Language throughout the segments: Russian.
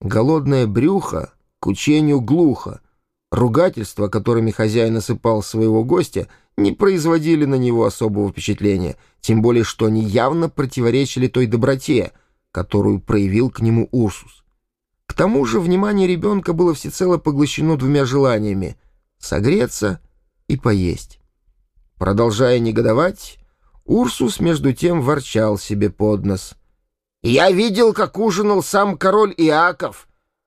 Голодное брюхо к учению глухо. Ругательства, которыми хозяин осыпал своего гостя, не производили на него особого впечатления, тем более что они явно противоречили той доброте, которую проявил к нему Урсус. К тому же внимание ребенка было всецело поглощено двумя желаниями — согреться и поесть. Продолжая негодовать, Урсус между тем ворчал себе под нос. «Я видел, как ужинал сам король Иаков.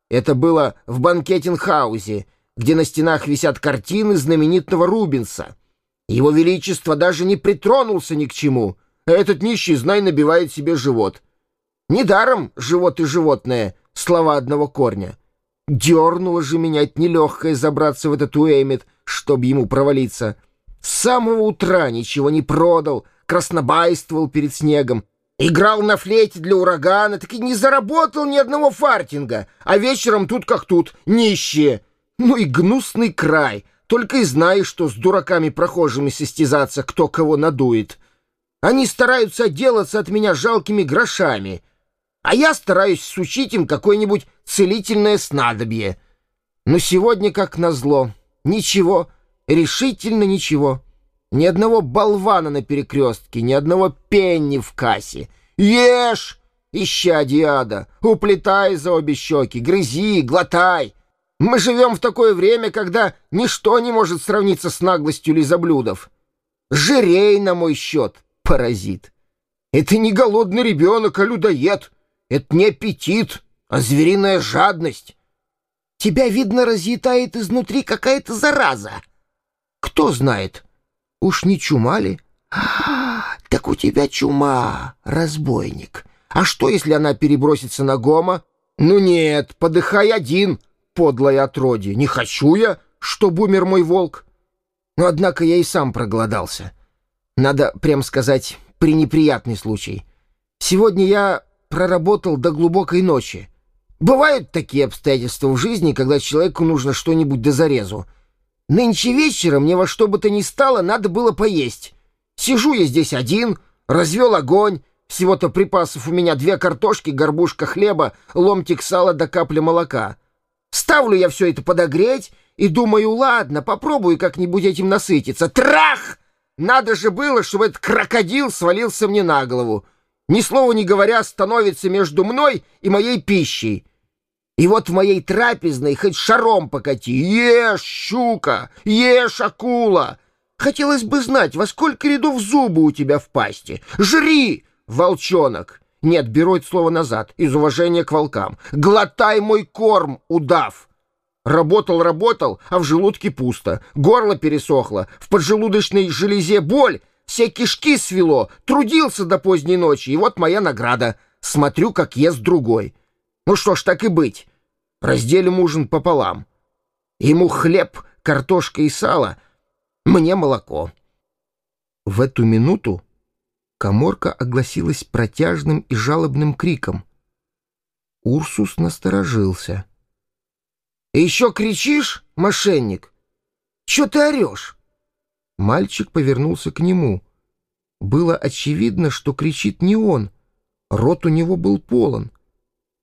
Это было в банкетинг-хаузе, где на стенах висят картины знаменитого Рубенса. Его Величество даже не притронулся ни к чему, а этот нищий, знай, набивает себе живот. Недаром живот и животное — слова одного корня. Дернуло же меня нелегкое забраться в этот Уэймит, чтобы ему провалиться. С самого утра ничего не продал, краснобайствовал перед снегом. Играл на флейте для урагана, так и не заработал ни одного фартинга, а вечером тут как тут, нищие. Ну и гнусный край, только и знаешь, что с дураками-прохожими состязаться, кто кого надует. Они стараются отделаться от меня жалкими грошами, а я стараюсь сучить им какое-нибудь целительное снадобье. Но сегодня, как назло, ничего, решительно ничего. Ни одного болвана на перекрестке, ни одного пенни в кассе. Ешь, ища диада, уплетай за обе щеки, грызи, глотай. Мы живем в такое время, когда ничто не может сравниться с наглостью лизоблюдов. Жирей на мой счет, паразит. Это не голодный ребенок, а людоед. Это не аппетит, а звериная жадность. Тебя, видно, разъедает изнутри какая-то зараза. Кто знает, Уж не чума ли? А, так у тебя чума, разбойник. А что, если она перебросится на Гома? Ну нет, подыхай один, подлое отродье. Не хочу я, чтоб умер мой волк. Но, однако, я и сам проголодался. Надо, прям сказать, пренеприятный случай. Сегодня я проработал до глубокой ночи. Бывают такие обстоятельства в жизни, когда человеку нужно что-нибудь до зарезу. Нынче вечером мне во что бы то ни стало надо было поесть. Сижу я здесь один, развел огонь, всего-то припасов у меня две картошки, горбушка хлеба, ломтик сала да капля молока. Ставлю я все это подогреть и думаю, ладно, попробую как-нибудь этим насытиться. Трах! Надо же было, чтобы этот крокодил свалился мне на голову. Ни слова не говоря, становится между мной и моей пищей. И вот в моей трапезной хоть шаром покати. Ешь, щука, ешь, акула. Хотелось бы знать, во сколько рядов зубы у тебя в пасти. Жри, волчонок. Нет, беру это слово назад, из уважения к волкам. Глотай мой корм, удав. Работал, работал, а в желудке пусто. Горло пересохло, в поджелудочной железе боль, все кишки свело, трудился до поздней ночи, и вот моя награда. Смотрю, как ест другой. Ну что ж, так и быть. Разделим ужин пополам. Ему хлеб, картошка и сало, мне молоко. В эту минуту коморка огласилась протяжным и жалобным криком. Урсус насторожился. — Еще кричишь, мошенник? Че ты орешь? Мальчик повернулся к нему. Было очевидно, что кричит не он. Рот у него был полон.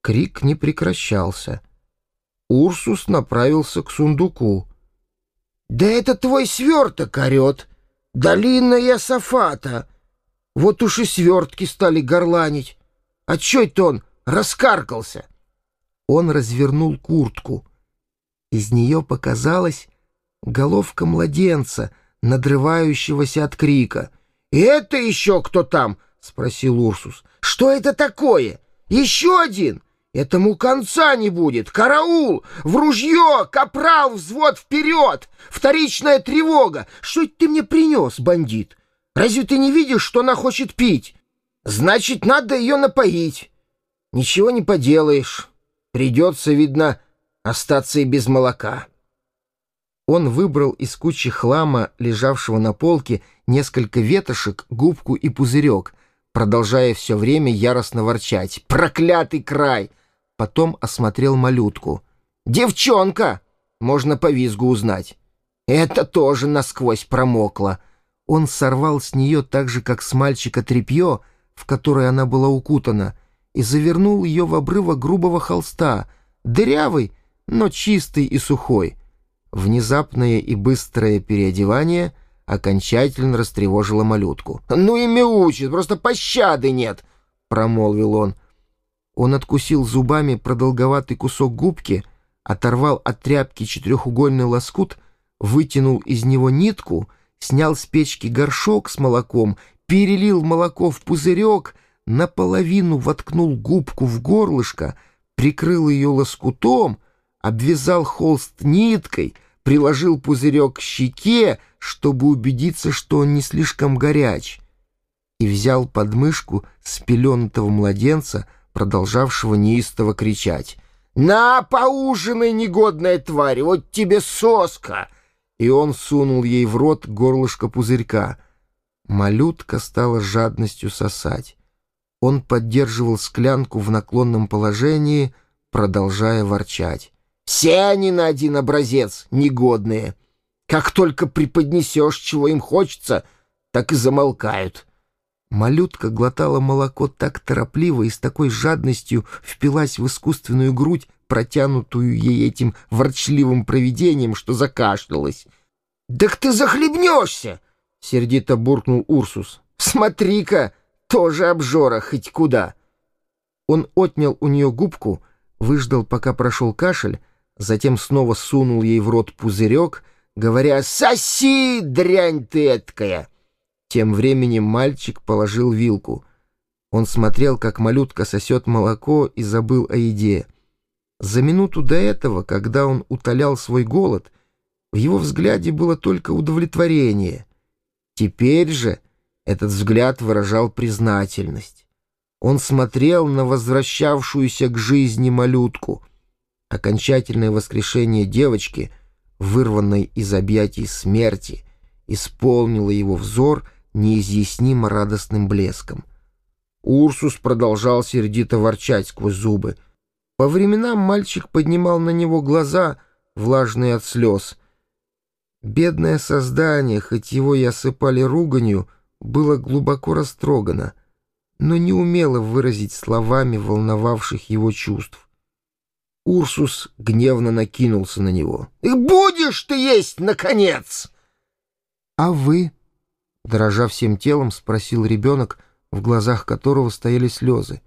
Крик не прекращался. Урсус направился к сундуку. «Да это твой сверток орет! Долинная Сафата! Вот уж и свертки стали горланить! А чё это он раскаркался?» Он развернул куртку. Из нее показалась головка младенца, надрывающегося от крика. «Это еще кто там?» — спросил Урсус. «Что это такое? Еще один? Этому конца не будет! Караул! В ружье! Капрал! Взвод вперед! Вторичная тревога! Что это ты мне принес, бандит? Разве ты не видишь, что она хочет пить? Значит, надо ее напоить. Ничего не поделаешь. Придется, видно, остаться и без молока. Он выбрал из кучи хлама, лежавшего на полке, несколько ветошек, губку и пузырек, продолжая все время яростно ворчать. «Проклятый край! Потом осмотрел малютку. «Девчонка!» Можно по визгу узнать. Это тоже насквозь промокло. Он сорвал с нее так же, как с мальчика тряпье, в которое она была укутана, и завернул ее в обрыва грубого холста, дырявый, но чистый и сухой. Внезапное и быстрое переодевание окончательно растревожило малютку. «Ну и мяучит, просто пощады нет!» — промолвил он. Он откусил зубами продолговатый кусок губки, оторвал от тряпки четырехугольный лоскут, вытянул из него нитку, снял с печки горшок с молоком, перелил молоко в пузырек, наполовину воткнул губку в горлышко, прикрыл ее лоскутом, обвязал холст ниткой, приложил пузырек к щеке, чтобы убедиться, что он не слишком горяч, и взял подмышку спеленутого младенца, продолжавшего неистово кричать. «На, поужинай, негодная тварь, вот тебе соска!» И он сунул ей в рот горлышко пузырька. Малютка стала жадностью сосать. Он поддерживал склянку в наклонном положении, продолжая ворчать. «Все они на один образец, негодные. Как только преподнесешь, чего им хочется, так и замолкают». Малютка глотала молоко так торопливо и с такой жадностью впилась в искусственную грудь, протянутую ей этим ворчливым провидением, что закашлялась. «Так ты захлебнешься!» — сердито буркнул Урсус. «Смотри-ка, тоже обжора хоть куда!» Он отнял у нее губку, выждал, пока прошел кашель, затем снова сунул ей в рот пузырек, говоря «Соси, дрянь ты эткая!» Тем временем мальчик положил вилку. Он смотрел, как малютка сосет молоко и забыл о еде. За минуту до этого, когда он утолял свой голод, в его взгляде было только удовлетворение. Теперь же этот взгляд выражал признательность. Он смотрел на возвращавшуюся к жизни малютку. Окончательное воскрешение девочки, вырванной из объятий смерти, исполнило его взор — неизъяснимо радостным блеском. Урсус продолжал сердито ворчать сквозь зубы. По временам мальчик поднимал на него глаза, влажные от слез. Бедное создание, хоть его и осыпали руганью, было глубоко растрогано, но не умело выразить словами волновавших его чувств. Урсус гневно накинулся на него. «И будешь ты есть, наконец!» «А вы?» Дрожа всем телом, спросил ребенок, в глазах которого стояли слезы.